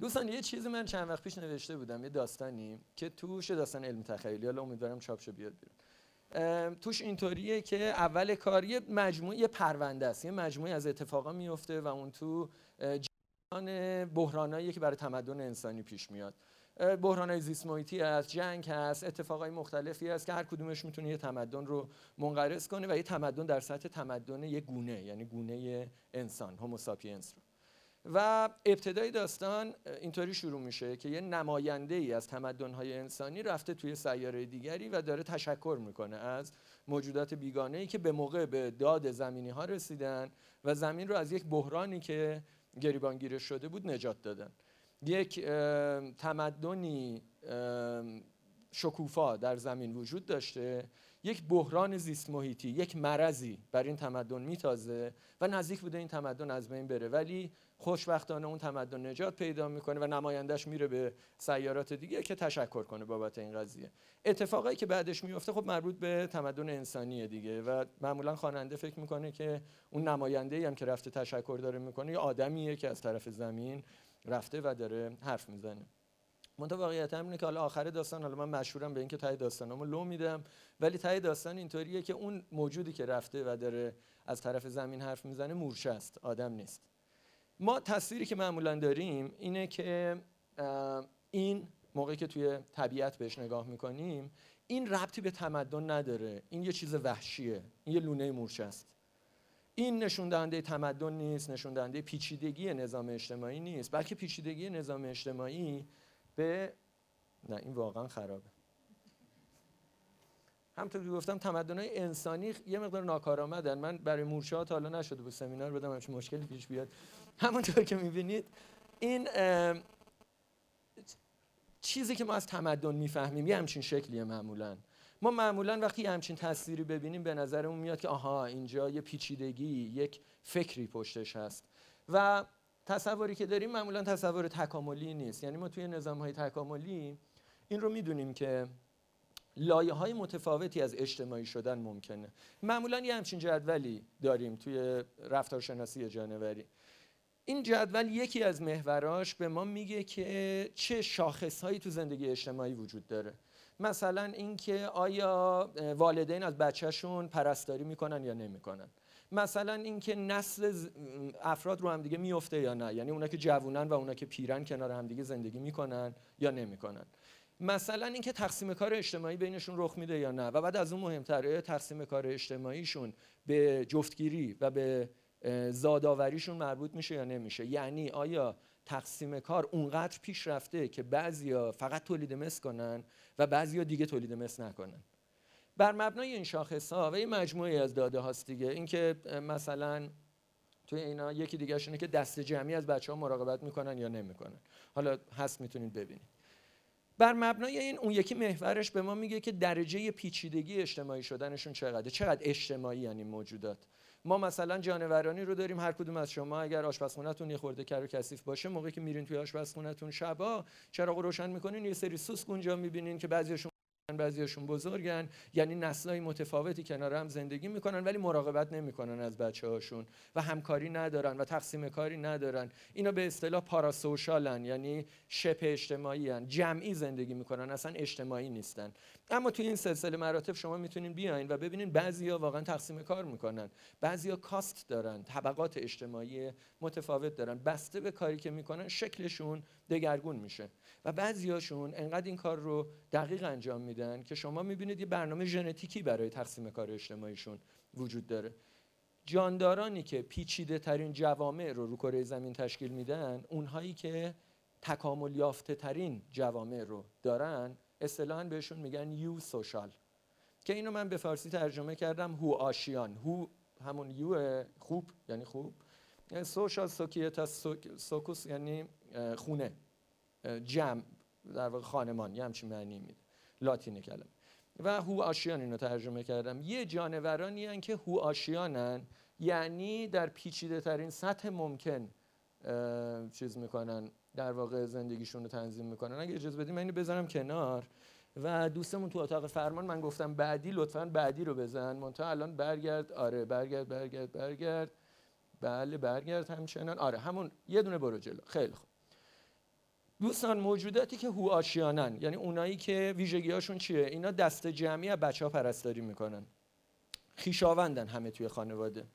دوستان یه چیزی من چند وقت پیش نوشته بودم یه داستانی که توش داستان علمی تخیلی. حالا امیدوارم چاپ بیاد بیرون. توش اینطوریه که اول کار یه مجموعه یه پرونده است. یه مجموعه از اتفاقا میفته و اون تو جهان بحرانایی که برای تمدن انسانی پیش میاد. بحران زیست محیطی هست جنگ هست اتفاقای مختلفی هست که هر کدومش می‌تونه یه تمدن رو منقرض کنه و یه تمدن در سطح تمدن یه گونه یعنی گونه انسان هوموساپینس رو. و ابتدای داستان اینطوری شروع میشه که یه نماینده ای از تمدن‌های انسانی رفته توی سیاره دیگری و داره تشکر می‌کنه از موجودات بیگانه ای که به موقع به داد زمینی ها رسیدن و زمین رو از یک بحرانی که گریبانگیره شده بود نجات دادن. یک تمدنی شکوفا در زمین وجود داشته یک بحران زیست محیطی یک مرضی بر این تمدن میتازه و نزدیک بوده این تمدن از بین بره. ولی خوشبختانه اون تمدن نجات پیدا می‌کنه و نمایندش میره به سیارات دیگه که تشکر کنه بابت این قضیه. اتفاقایی که بعدش میفته خب مربوط به تمدن انسانی دیگه و معمولا خواننده فکر می‌کنه که اون نماینده هم که رفته تشکر داره می‌کنه یه آدمیه که از طرف زمین رفته و داره حرف می‌زنه. منتها واقعیت اینه که حالا آخر داستان حالا من مشهورم به اینکه تای داستانمو لو میدم ولی تای داستان اینطوریه که اون موجودی که رفته و داره از طرف زمین حرف می‌زنه مورچه است آدم نیست. ما تصویری که معمولا داریم اینه که این موقعی که توی طبیعت بهش نگاه می‌کنیم این ربطی به تمدن نداره. این یه چیز وحشیه. این یه لونه مورچه است. این نشون دهنده تمدن نیست نشون دهنده پیچیدگی نظام اجتماعی نیست بلکه پیچیدگی نظام اجتماعی به نه این واقعا خرابه. همطور که گفتم های انسانی یه مقدار ناکارآمدن. من برای مورچه ها تا حالا نشده بود سمینار بدم همچین مشکلی پیش بیاد. همونطور که می‌بینید این چیزی که ما از تمدن می‌فهمیم یه همچین شکلیه معمولا. ما معمولا وقتی همچین تصویری ببینیم به نظرمون میاد که آها اینجا یه پیچیدگی یک فکری پشتش هست. و تصوری که داریم معمولا تصور تکاملی نیست. یعنی ما توی نظام های تکاملی این رو می‌دونیم که لایه های متفاوتی از اجتماعی شدن ممکنه. معمولا یه همچین جدولی داریم توی رفتارشناسی جانوری. این جدول یکی از محوراش به ما میگه که چه شاخصهایی تو زندگی اجتماعی وجود داره. مثلا اینکه آیا والدین از بچهشون پرستاری می‌کنن یا نمی‌کنن. مثلا اینکه نسل افراد رو هم دیگه میفته یا نه. یعنی اونا که جوونن و اونا که پیرن کنار همدیگه زندگی می‌کنن یا نمی‌کنن. مثلا اینکه تقسیم کار اجتماعی بینشون رخ میده یا نه و بعد از اون مهمتره تقسیم کار اجتماعیشون به جفتگیری و به زادآوریشون مربوط میشه یا نمیشه. یعنی آیا تقسیم کار اونقدر پیش رفته که بعضیا فقط تولید مثل کنن و بعضیا دیگه تولید مثل نکنن؟ بر مبنای این شاخص ها و این مجموعه از داده هاست دیگه. اینکه مثلا توی اینا یکی دیگه که دست جمعی از بچه ها مراقبت می‌کنن یا نمی‌کنن. حالا هست می‌تونید ببینید. بر مبنای این اون یکی محورش به ما میگه که درجه پیچیدگی اجتماعی شدنشون چقدره؟ چقدر اجتماعی یعنی موجودات. ما مثلا جانورانی رو داریم هر کدوم از شما اگر آشپزخونهتون یه خورده کر کثیف باشه موقعی که میرین توی آشپزخونهتون شبا چراغ روشن می‌کنین یه سری سوسک اونجا می‌بینین که بعضیشون بعضیشون بزرگن. یعنی نسلهای متفاوتی کنار هم زندگی می‌کنن ولی مراقبت نمی‌کنن از بچه هاشون و همکاری ندارن و تقسیم کاری ندارن. اینا به اصطلاح پاراسوشالن یعنی شبه اجتماعی هن. جمعی زندگی می‌کنن اصلا اجتماعی نیستن. اما توی این سلسله مراتب شما می‌تونین بیاین و ببینین بعضیا واقعا تقسیم کار می‌کنن. بعضیا کاست دارن طبقات اجتماعی متفاوت دارن. بسته به کاری که می‌کنن شکلشون دگرگون میشه. و بعضیاشون انقدر این کار رو دقیق انجام میدن که شما می‌بینید یه برنامه ژنتیکی برای تقسیم کار اجتماعیشون وجود داره. جاندارانی که پیچیده ترین جوامع رو رو کره زمین تشکیل میدن اونهایی که تکامل یافته ترین جوامع رو دارن اصطلاحا بهشون میگن یو سوشال. که اینو من به فارسی ترجمه کردم هو آشیان. هو همون یو خوب یعنی خوب. سوشال سوکیتا سوکوس یعنی خونه جمع در واقع خانمان یه همچین معنی میده. لاتین کلمه. و هو آشیان اینو ترجمه کردم. یه جانورانی هن که هو آشیانن یعنی در پیچیده ترین سطح ممکن چیز می‌کنن. در واقع زندگیشون رو تنظیم می‌کنن. اگه اجازه بدیم من اینو بذارم کنار. و دوستمون تو اتاق فرمان من گفتم بعدی لطفا بعدی رو بزن. منتها الان برگرد. آره برگرد برگرد برگرد. بله برگرد همچنان. آره همون یه دونه برو جلو. خیلی خوب. دوستان موجوداتی که هواشیانن یعنی اونایی که ویژگیهاشون چیه؟ اینا دست جمعی از بچه ها پرستاری می‌کنن. خیشاوندن همه توی خانواده.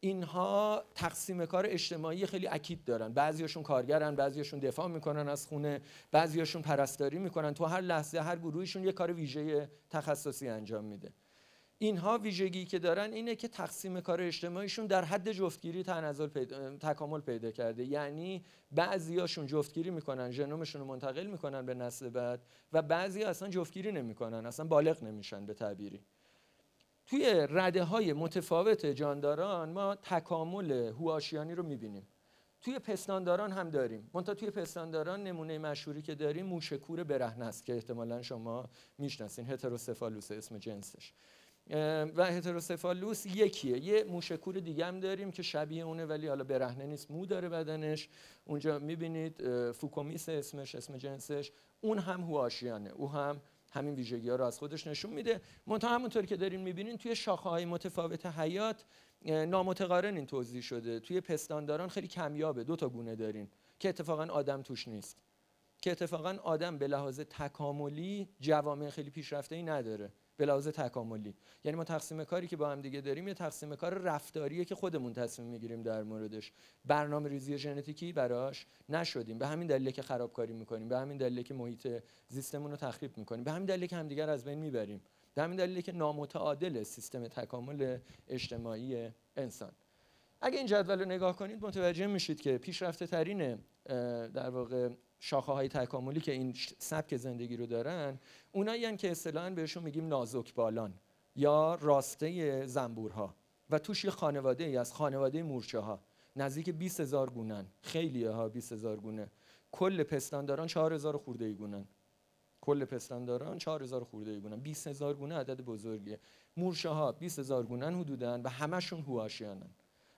اینها تقسیم کار اجتماعی خیلی اکید دارن. بعضیاشون کارگرن بعضیاشون دفاع می‌کنن از خونه بعضیاشون پرستاری می‌کنن. تو هر لحظه هر گروهشون یه کار ویژه تخصصی انجام میده. اینها ویژگی که دارن اینه که تقسیم کار اجتماعیشون در حد جفتگیری تنزل پیدا، تکامل پیدا کرده. یعنی بعضیاشون جفتگیری می‌کنن ژنومشون رو منتقل می‌کنن به نسل بعد و بعضی اصلا جفتگیری نمی‌کنن اصلا بالغ نمیشن به تعبیری. توی رده های متفاوت جانداران ما تکامل هواشیانی رو می‌بینیم. توی پستانداران هم داریم. منتها توی پستانداران نمونه مشهوری که داریم موشکور برهنه است که احتمالا شما می‌شناسین Heterocephalus اسم جنسش. و Heterocephalus یکیه. یه موشکور دیگه هم داریم که شبیه اونه ولی حالا برهنه نیست. مو داره بدنش. اونجا می‌بینید Fukomys اسمش اسم جنسش. اون هم هواشیانه. او هم همین ویژگی ها رو از خودش نشون میده. منتها همونطور که دارین می‌بینین توی شاخه های متفاوت حیات نامتقارن این توزیع شده. توی پستانداران خیلی کمیابه. دو تا گونه دارین. که اتفاقا آدم توش نیست. که اتفاقا آدم به لحاظ تکاملی جوامع خیلی پیشرفته ای نداره. به لحاظ تکاملی. یعنی ما تقسیم کاری که با هم دیگه داریم یه تقسیم کار رفتاریه که خودمون تصمیم می‌گیریم در موردش. برنامه ریزی ژنتیکی براش نشدیم. به همین دلیل که خرابکاری می‌کنیم. به همین دلیل که محیط زیستمون رو تخریب می‌کنیم. به همین دلیل که همدیگر از بین می‌بریم. به همین دلیل که نامتعادل سیستم تکامل اجتماعی انسان. اگه این جدول رو نگاه کنید متوجه میشید که پیشرفته ترین در واقع شاخه های تکاملی که این سبک زندگی رو دارن اونایی که اصطلاحا بهشون میگیم نازک بالان یا راسته زنبورها. و توش یه خانواده ای از خانواده مورچه ها نزدیک 20 هزار گونن. خیلی ها 20 هزار گونه. کل پستانداران 4 هزار خورده ای گونن. کل پستانداران 4 هزار خورده ای گونن. 20 هزار گونه عدد بزرگیه. مورچه ها 20 هزار گونن حدودن و همشون هواشیانن.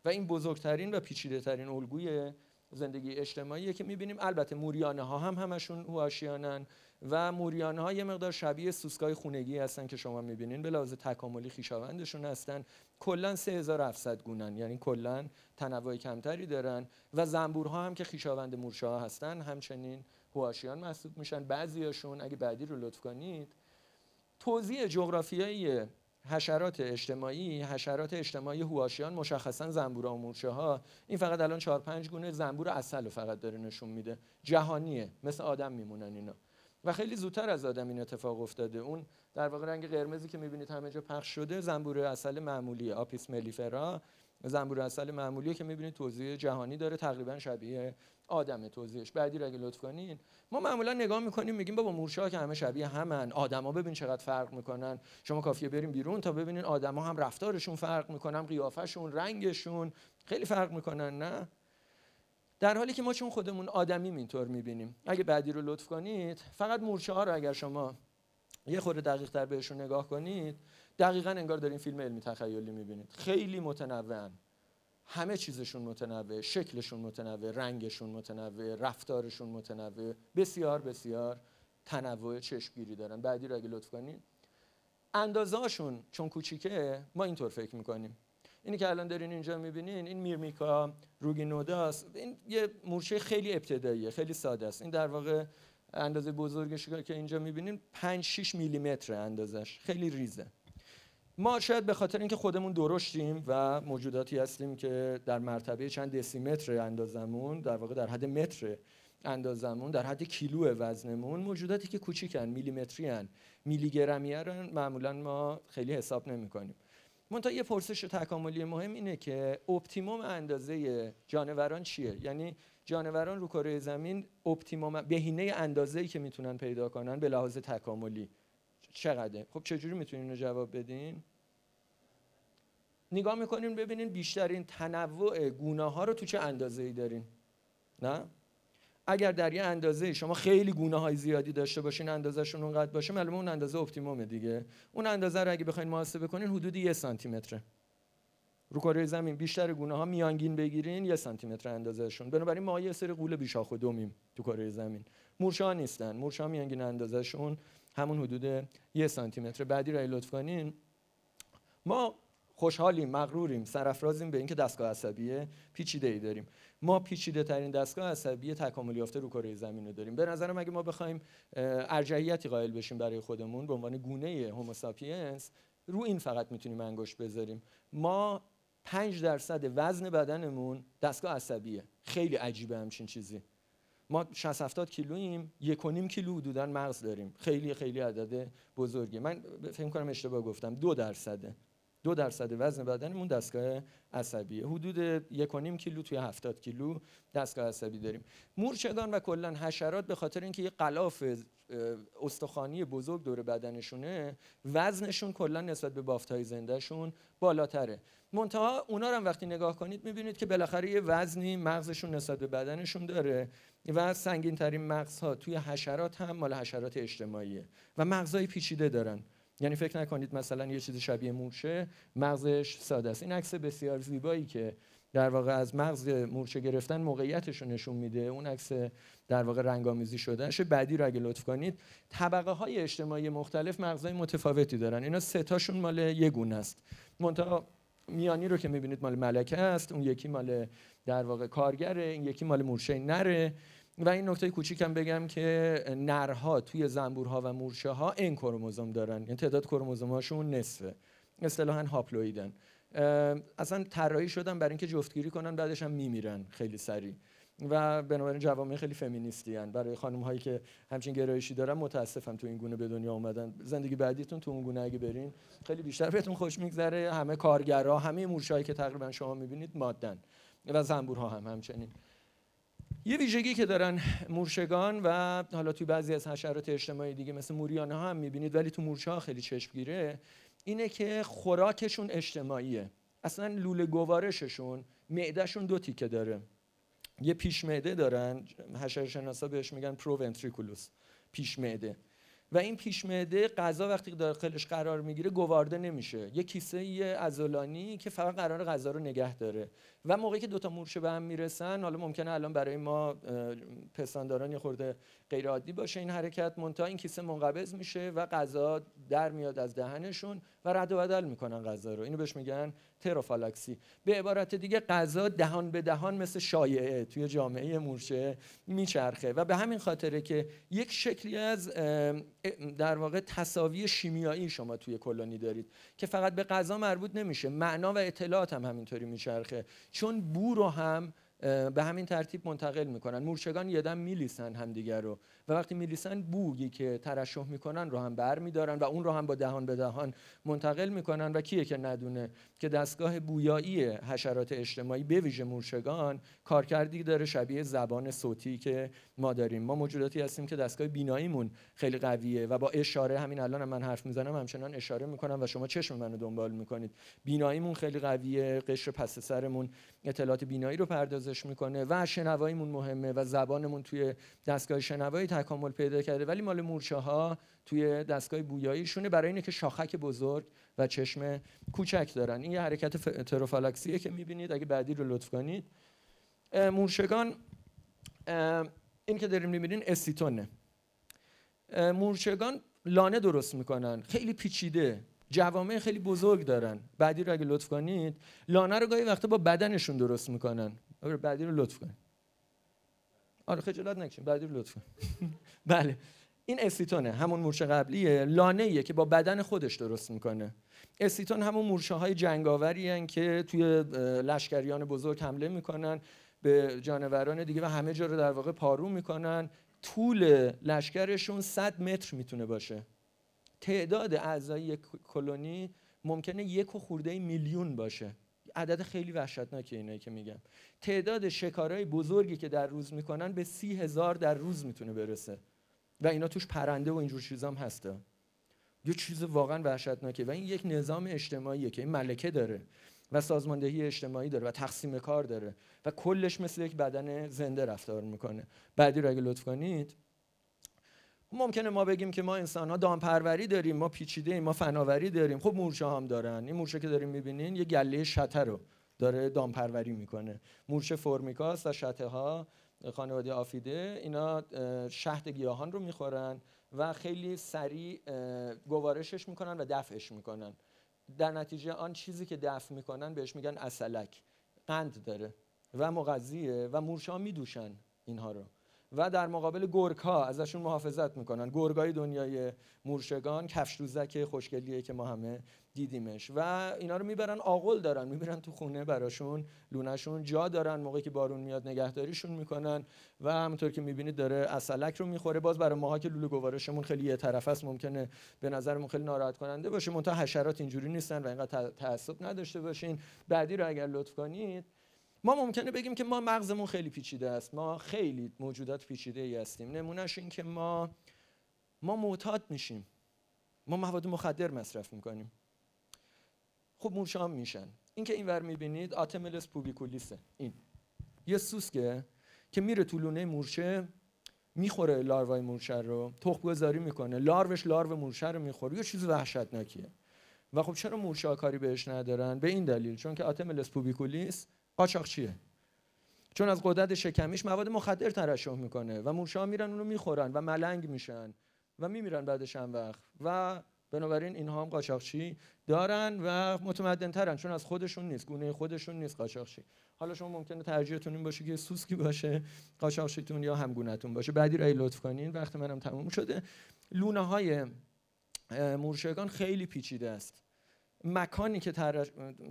و این بزرگترین و پیچیده ترین الگوی زندگی اجتماعی که می‌بینیم. البته موریانه ها هم همشون هواشیانن و موریانه ها یه مقدار شبیه سوسکای خونگی هستن که شما می‌بینین. به لحاظ تکاملی خیشاوندشون هستن. کلا 3700 گونن. یعنی کلا تنوع کمتری دارن و زنبورها هم که خیشاوند مورچه ها هستن همچنین هواشیان محسوب میشن. بعضیاشون اگه بعدی رو لطف کنید توضیح جغرافیایی حشرات اجتماعی حشرات اجتماعی هواشیان مشخصا زنبور و ها این فقط الان 4 5 گونه زنبور اصل رو فقط داره نشون میده. جهانیه مثل آدم میمونن اینا. و خیلی زودتر از آدم این اتفاق افتاده. اون در واقع رنگ قرمزی که می‌بینید همه جا پخش شده زنبور اصل معمولی آپیس ملیفرا. زنبور اصل معمولی که می‌بینید توضیح جهانی داره تقریبا شبیه آدم توضیحش بعدی اگه لطف کنین ما معمولا نگاه می‌کنیم میگیم بابا مورچه که همه شبیه همن. آدما ببین چقدر فرق می‌کنن. شما کافیه بریم بیرون تا ببینین آدما هم رفتارشون فرق می‌کنن قیافشون رنگشون خیلی فرق می‌کنن نه؟ در حالی که ما چون خودمون آدمی اینطور می‌بینیم. اگه بعدی رو لطف کنید فقط مورچه ها رو اگر شما یه خورده دقیق تر بهشون نگاه کنید دقیقا انگار دارین فیلم علمی تخیلی می‌بینید. خیلی متنوعن. همه چیزشون متنوع شکلشون متنوع رنگشون متنوع رفتارشون متنوع. بسیار بسیار تنوع چشمگیری دارن. بعدی رو اگه لطف کنید اندازهاشون چون کوچیکه ما اینطور فکر می‌کنیم. اینی که الان دارین اینجا می‌بینین این میرمیکا روگینوداس این یه مورچه خیلی ابتداییه خیلی ساده است. این در واقع اندازه بزرگش که اینجا می‌بینین 5 6 میلیمتر اندازش. خیلی ریزه. ما شاید به خاطر اینکه خودمون درشتیم و موجوداتی هستیم که در مرتبه چند دسیمتر اندازمون در واقع در حد متر اندازمون در حد کیلو وزنمون موجوداتی که کوچیکن میلیمتری هن میلی گرمی معمولا ما خیلی حساب نمی کنیم منتها یه پرسش تکاملی مهم اینه که optimum اندازه جانوران چیه؟ یعنی جانوران رو کره زمین optimum بهینه اندازه‌ای که می‌تونن پیدا کنن به لحاظ تکاملی. چقدره؟ خب چجوری می‌تونین رو جواب بدین نگاه می‌کنین ببینین بیشترین تنوع گونه ها رو تو چه اندازه ای دارین؟ نه؟ اگر در یه اندازه شما خیلی گونه های زیادی داشته باشین اندازهشون اونقدر باشه معلومه اون اندازه اپتیمومه دیگه. اون اندازه رو اگه بخواین محاسبه کنین حدود یه سانتی متره رو کره زمین. بیشتر گونه ها میانگین بگیرین یه سانتی متر اندازهشون. بنابراین ما یه سری قول بیشاخ و دومیم تو کره زمین. مورچه ها نیستن. مورچه ها میانگین اندازهشون همون حدود یه سانتی متر بعدی رو لطف کنین ما خوشحالیم مغروریم سرافرازیم به اینکه دستگاه عصبی پیچیده ای داریم. ما پیچیده ترین دستگاه عصبی تکامل یافته رو کره زمین رو داریم. به نظرم اگه ما بخوایم ارجحیتی قائل بشیم برای خودمون به عنوان گونه هوموساپینس رو این فقط می‌تونیم انگشت بذاریم. ما 5 درصد وزن بدنمون دستگاه عصبیه. خیلی عجیبه همچین چیزی. ما 60 70 کیلوییم یک و نیم کیلو حدودا مغز داریم. خیلی خیلی عدد بزرگی. من فکر کنم اشتباه گفتم دو درصده. دو درصد وزن بدنمون دستگاه عصبیه. حدود یک و نیم کیلو توی 70 کیلو دستگاه عصبی داریم. مورچگان و کلا حشرات به خاطر اینکه یه قلاف استخوانی بزرگ دور بدنشونه وزنشون کلا نسبت به بافتهای زندهشون بالاتره. منتها اونا رو هم وقتی نگاه کنید می‌بینید که بالاخره یه وزنی مغزشون نسبت به بدنشون داره و سنگین ترین مغزها توی حشرات هم مال حشرات اجتماعیه و مغزهای پیچیده دارن. یعنی فکر نکنید مثلا یه چیز شبیه مورچه مغزش ساده است. این عکس بسیار زیبایی که در واقع از مغز مورچه گرفتن موقعیتش رو نشون میده. اون عکس در واقع رنگامیزی شدهش بعدی رو اگه لطف کنید طبقه های اجتماعی مختلف مغزهای متفاوتی دارن. اینا سه تاشون مال یه گونه است. منتها میانی رو که می‌بینید مال ملکه است. اون یکی مال در واقع کارگره این یکی مال مورچه نره. و این نکته کوچیکم بگم که نرها توی زنبورها و مورچه ها این کروموزوم دارن. یعنی تعداد کروموزوم هاشون نصفه. اصطلاحا هاپلویدن. اصلا طراحی شدن برای اینکه جفتگیری کنن بعدش هم میمیرن خیلی سریع. و بنابراین جوامع خیلی فمینیستی هن. برای خانم هایی که همچین گرایشی دارن متاسفم تو این گونه به دنیا اومدن. زندگی بعدیتون تو اون گونه اگه برین خیلی بیشتر بهتون خوش میگذره. همه کارگرها همه مورچه‌ای که تقریبا شما می‌بینید مادن. و زنبورها هم همچنین. یه ویژگی که دارن مورشگان و حالا توی بعضی از حشرات اجتماعی دیگه مثل موریانه ها هم می‌بینید ولی تو مورچه ها خیلی چشمگیره اینه که خوراکشون اجتماعیه. اصلا لوله گوارششون معدهشون دو تیکه داره. یه پیش معده دارن حشرشناسا بهش میگن پروونتریکولوس پیش معده و این پیش معده غذا وقتی داخلش قرار می‌گیره گوارده نمیشه. یه کیسه ازولانی که فقط قرار غذا رو نگه داره. و موقعی که دوتا مورچه به هم می‌رسن حالا ممکنه الان برای ما پستانداران یه خورده غیر عادی باشه این حرکت منتها این کیسه منقبض میشه و غذا در میاد از دهنشون و رد و بدل می‌کنن غذا رو. اینو بهش میگن تروفالاکسی. به عبارت دیگه غذا دهان به دهان مثل شایعه توی جامعه مورچه میچرخه و به همین خاطره که یک شکلی از در واقع تصاوی شیمیایی شما توی کلونی دارید که فقط به غذا مربوط نمیشه. معنا و اطلاعات هم همینطوری میچرخه. چون بو رو هم به همین ترتیب منتقل می‌کنن. مورچگان یه دم میلیسن همدیگر رو. و وقتی میلیسن بوگی که ترشح می‌کنن رو هم بر میدارن و اون رو هم با دهان به دهان منتقل می‌کنن. و کیه که ندونه که دستگاه بویایی حشرات اجتماعی به ویژه مورچگان کارکردی داره شبیه زبان صوتی که ما داریم. ما موجوداتی هستیم که دستگاه بیناییمون خیلی قویه و با اشاره همین الان هم من حرف می‌زنم همچنان اشاره می‌کنم و شما چشم منو دنبال می‌کنید. بیناییمون خیلی قویه قشر پس سرمون اطلاعات بینایی رو پردازش می‌کنه و شنواییمون مهمه و زبانمون توی دستگاه شنوایی تکامل پیدا کرده ولی مال مورچه ها توی دستگاه بویاییشونه. برای اینه که شاخک بزرگ و چشم کوچک دارن. این یه حرکت تروفالاکسیه که می‌بینید. اگه بعدی رو لطف کنید. مورچگان این که داریم می‌بینین استیتونه. مورچگان لانه درست می‌کنن. خیلی پیچیده. جوامع خیلی بزرگ دارن. بعدی رو اگه لطف کنید لانه رو گاهی وقتا با بدنشون درست می‌کنن. بعدی رو لطف کنید آره خجالت نکشین بعدی رو لطف بله. این استیتونه همون مورچه قبلیه لانه ایه که با بدن خودش درست می‌کنه. استیتون همون مورچه های جنگاوری که توی لشکریان بزرگ حمله می‌کنن به جانوران دیگه و همه جا رو در واقع پارو می‌کنن. طول لشکرشون 100 متر می‌تونه باشه. تعداد اعضای کلونی ممکنه یک و خورده میلیون باشه. عدد خیلی وحشتناکه اینایی که میگم تعداد شکارهای بزرگی که در روز می‌کنن به سی هزار در روز می‌تونه برسه. و اینا توش پرنده و اینجور چیزام هسته. یه چیز واقعا وحشتناکه و این یک نظام اجتماعیه که این ملکه داره و سازماندهی اجتماعی داره و تقسیم کار داره و کلش مثل یک بدن زنده رفتار می‌کنه. بعدی رو اگه لطف کنید ممکنه ما بگیم که ما انسان ها دامپروری داریم ما پیچیده ایم ما فناوری داریم. خب مورچه هم دارن. این مورچه که داریم می‌بینین یه گله شته رو داره دامپروری می‌کنه. مورچه فرمیکاس و شته ها خانواده آفیده اینا شهد گیاهان رو می‌خورن و خیلی سریع گوارشش می‌کنن و دفعش می‌کنن. در نتیجه آن چیزی که دفع می‌کنن بهش میگن اصلک. قند داره و مغذیه و مورچه میدوشن اینها رو. و در مقابل گرگ ها ازشون محافظت می‌کنن. گرگای دنیای مورشگان کفش دوزک خوشگلیه که ما همه دیدیمش. و اینا رو می‌برن آقل دارن می‌برن تو خونه براشون لونشون جا دارن موقعی که بارون میاد نگهداریشون می‌کنن و همونطور که می‌بینید داره اصلک رو می‌خوره. باز برای ماها که لوله گوارشمون خیلی یه طرف است ممکنه به نظرمون خیلی ناراحت کننده باشه. منتها حشرات اینجوری نیستن و اینقدر تعصب نداشته باشین. بعدی رو اگر لطف کنید ما ممکنه بگیم که ما مغزمون خیلی پیچیده است. ما خیلی موجودات پیچیده ای هستیم. نمونهش این که ما ما معتاد میشیم. ما مواد مخدر مصرف می‌کنیم. خب مورچه میشن. این که اینور می‌بینید آتملس پوبیکولیسه. این. یه سوسکه که میره تو لونه مورچه می‌خوره لاروای مورچه رو تخم گذاری می‌کنه. لاروش لارو مورچه رو می‌خوره. یه چیز وحشتناکیه. و خب چرا مورچه کاری بهش ندارن؟ به این دلیل. چون که آتملس پوبیکولیس چیه؟ چون از قدرت شکمیش مواد مخدر ترشح می‌کنه و مورچه‌ها میرن اونو می‌خورن و ملنگ میشن و میمیرن بعدش چند وقت. و بنابراین اینها هم قاچاقچی دارن و متمدن ترن چون از خودشون نیست گونه خودشون نیست قاچاقچی حالا شما ممکنه ترجیحتون این باشه که سوسکی باشه قاچاقچیتون یا همگونتون باشه. بعدی رای لطف کنین وقت منم تموم شده. لونه های مورچگان خیلی پیچیده است. مکانی که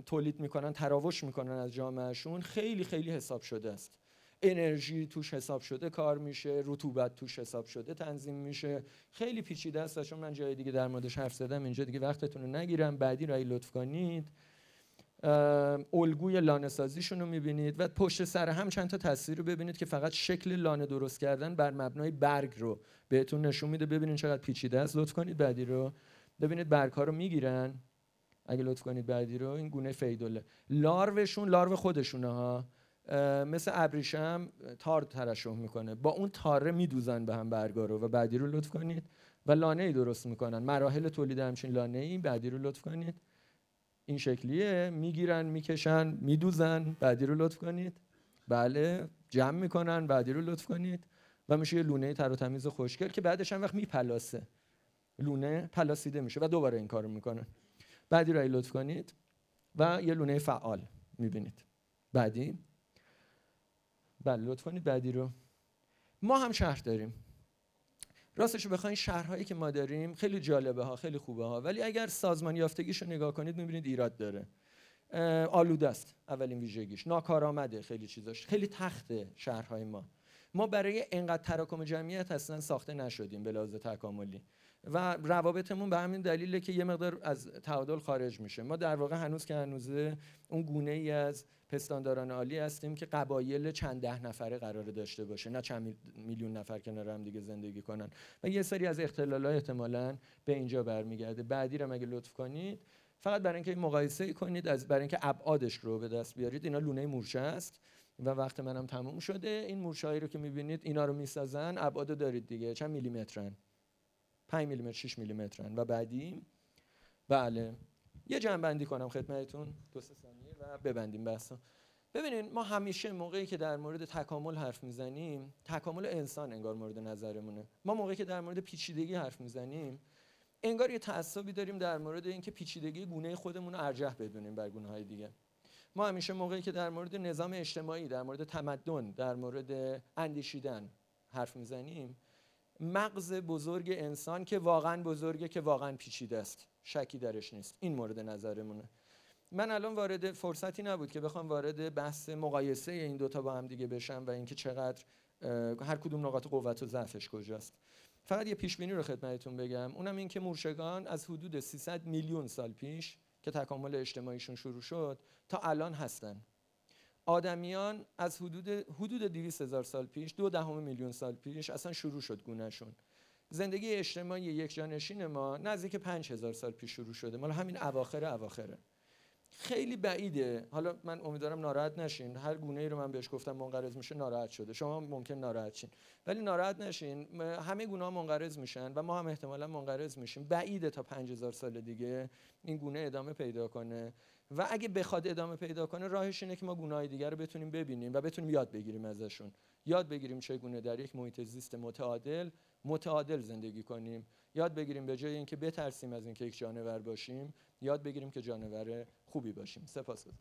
تولید می‌کنن تراوش می‌کنن از جامعهشون خیلی خیلی حساب شده است. انرژی توش حساب شده کار میشه رطوبت توش حساب شده تنظیم میشه. خیلی پیچیده است. چون من جای دیگه در موردش حرف زدم اینجا دیگه وقتتون رو نگیرم. بعدی رای لطف کنید. الگوی لانه سازیشون رو می‌بینید و پشت سر هم چند تا تصویر رو ببینید که فقط شکل لانه درست کردن بر مبنای برگ رو بهتون نشون میده. ببینید چقدر پیچیده است. لطف کنید بعدی رو. ببینید برگ ها رو می‌گیرن. اگه لطف کنید بعدی رو این گونه فیدوله لاروشون لارو خودشونه ها. مثل ابریشم تار ترشح می‌کنه. با اون تاره میدوزن به هم برگا رو. و بعدی رو لطف کنید. و لانه ای درست می‌کنن. مراحل تولید همچین لانه ای بعدی رو لطف کنید. این شکلیه. می‌گیرن می‌کشن میدوزن. بعدی رو لطف کنید. بله جمع می‌کنن. بعدی رو لطف کنید. و میشه یه لونه تر و تمیز خوشگل که بعدش هم وقت میپلاسه. لونه پلاسیده میشه و دوباره این کارو می‌کنن. بعدی رو لطف کنید و یه لونه فعال می‌بینید. بعدی؟ بله لطف کنید بعدی رو. ما هم شهر داریم. راستش بخواین شهرهایی که ما داریم خیلی جالبه ها خیلی خوبه ها. ولی اگر سازمان یافتگیش رو نگاه کنید می‌بینید ایراد داره. آلوده است اولین ویژگیش. ناکارآمده خیلی چیزاش. خیلی تخته شهرهای ما. ما برای انقدر تراکم جمعیت اصلا ساخته نشدیم به لحاظ تکاملی. و روابطمون به همین دلیله که یه مقدار از تعادل خارج میشه. ما در واقع هنوز که هنوزه اون گونه ای از پستانداران عالی هستیم که قبایل چند ده نفره قراره داشته باشه. نه چند میلیون نفر کنار هم دیگه زندگی کنن. و یه سری از اختلالات احتمالا به اینجا برمیگرده. بعدی رو مگه لطف کنید؟ فقط برای اینکه مقایسه کنید از برای اینکه ابعادش رو به دست بیارید. اینا لونه مورچه است و وقت منم تموم شده. این مورچه‌ای رو که می‌بینید اینا رو می‌سازن. ابعاد دارید دیگه. چند میلیمترن. 5 میلیمتر 6 میلیمترن. و بعدی بله. یه جنبندی کنم خدمتتون. دو سه ثانیه و ببندیم بحثا ببینید ما همیشه موقعی که در مورد تکامل حرف می‌زنیم تکامل انسان انگار مورد نظرمونه. ما موقعی که در مورد پیچیدگی حرف می‌زنیم انگار یه تعصبی داریم در مورد اینکه پیچیدگی گونه خودمون رو ارجح بدونیم بر گونه های دیگه. ما همیشه موقعی که در مورد نظام اجتماعی در مورد تمدن در مورد اندیشیدن حرف می‌زنیم مغز بزرگ انسان که واقعا بزرگه که واقعا پیچیده است. شکی درش نیست. این مورد نظرمونه. من الان وارد فرصتی نبود که بخوام وارد بحث مقایسه این دوتا با هم دیگه بشم و اینکه چقدر هر کدوم نقاط قوت و ضعفش کجاست. فقط یه پیش بینی رو خدمتتون بگم. اونم این که مورشگان از حدود 300 میلیون سال پیش که تکامل اجتماعیشون شروع شد تا الان هستن. آدمیان از حدود حدود 200 هزار سال پیش دو دهم میلیون سال پیش اصلا شروع شد گونهشون. زندگی اجتماعی یک جانشین ما نزدیک 5000 سال پیش شروع شده. مال همین اواخر اواخره. خیلی بعیده. حالا من امیدوارم ناراحت نشین. هر گونه ای رو من بهش گفتم منقرض میشه ناراحت شده. شما ممکن ناراحت شین. ولی ناراحت نشین. همه گونه ها منقرض میشن و ما هم احتمالا منقرض میشیم. بعیده تا 5000 سال دیگه این گونه ادامه پیدا کنه. و اگه بخواد ادامه پیدا کنه راهش اینه که ما گناه دیگر رو بتونیم ببینیم و بتونیم یاد بگیریم ازشون. یاد بگیریم چگونه در یک محیط زیست متعادل متعادل زندگی کنیم. یاد بگیریم به جای اینکه بترسیم از اینکه یک جانور باشیم یاد بگیریم که جانور خوبی باشیم. سپاسگزارم.